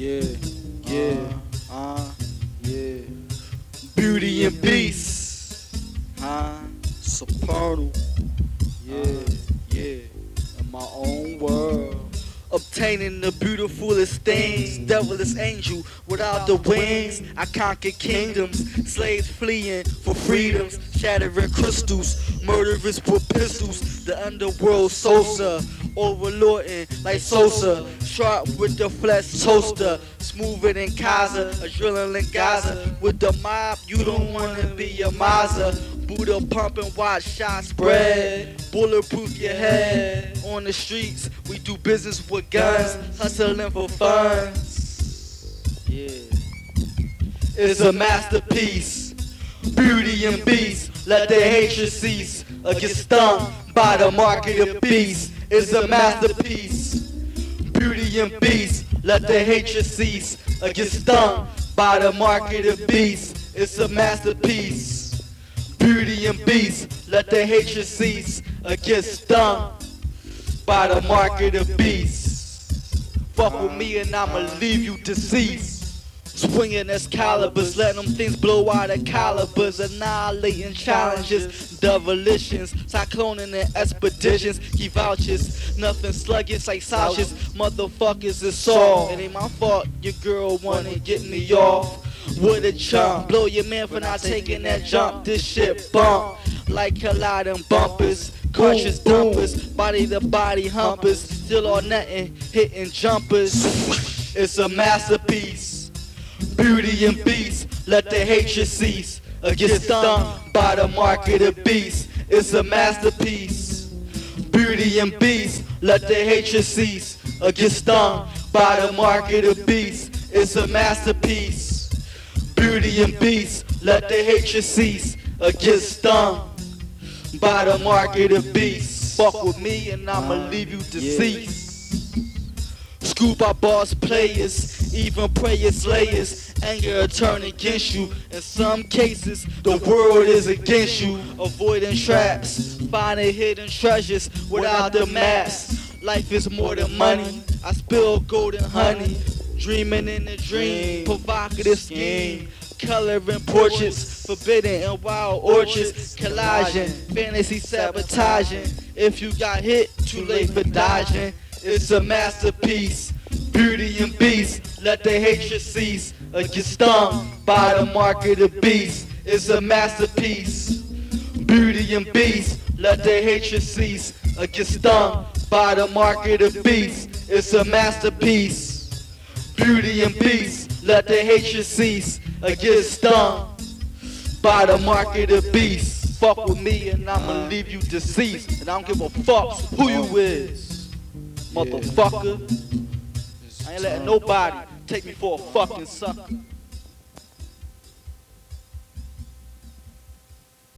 Yeah, yeah, uh, yeah. Beauty and Beast, huh? Supernal, yeah, yeah. In my own world. Obtaining the beautifulest things, devilish angel without the wings. I conquer kingdoms, slaves fleeing for freedoms, shattering crystals, murderers with pistols. The underworld Sosa, overlording like Sosa, sharp with the flesh toaster, smoother than Kaza, adrenaline Gaza. With the mob, you don't wanna be a Mazda. Buddha pumping, watch shots spread. Bulletproof your head. On the streets, we do business with guns, hustling for funds. Yeah. It's a masterpiece. Beauty and beast, let the hatred cease. Or get stung by the market of beast. It's a masterpiece. Beauty and beast, let the hatred cease. Or get stung by the market of beast. It's a masterpiece beast. Let the hatred cease get stung by the market of beasts. Fuck with me and I'ma leave you deceased. Swinging Excaliburs, letting them things blow out of calibers, annihilating challenges, devilitions, cycloning and expeditions, keep vouchers, nothing sluggish like slouches, motherfuckers is all. It ain't my fault, your girl wanna get me off with a chump. Blow your man for not taking that jump. This shit bump like colliding bumpers. Cautious dumpers, body to body humpers. Still all nothing, hitting jumpers. It's a masterpiece. Beauty and beast, let the hatred cease. Or get stung by the market of the beast. It's a masterpiece. Beauty and beast, let the hatred cease. Or get stung by the market of the beast. It's a masterpiece beauty and beast. Let the hatred cease get stung by the market of beasts. Fuck with me and I'ma leave you deceased. Scoop our boss players, even prayer slayers. Anger turn against you. In some cases, the world is against you. Avoiding traps, finding hidden treasures without the mask. Life is more than money. I spill golden honey Dreaming in a dream, provocative scheme. Coloring portraits, forbidden in wild orchards, collaging, fantasy sabotaging. If you got hit, too late for dodging. It's a masterpiece, beauty and beast. Let the hatred cease, or get stung by the market of the beast. It's a masterpiece, beauty and beast. Let the hatred cease, or get stung by the market of the beast. It's a masterpiece beauty and peace. Let the hatred cease or get stung by the market of beasts. Fuck with me and I'ma leave you deceased. And I don't give a fuck who you is, motherfucker. I ain't letting nobody take me for a fucking sucker.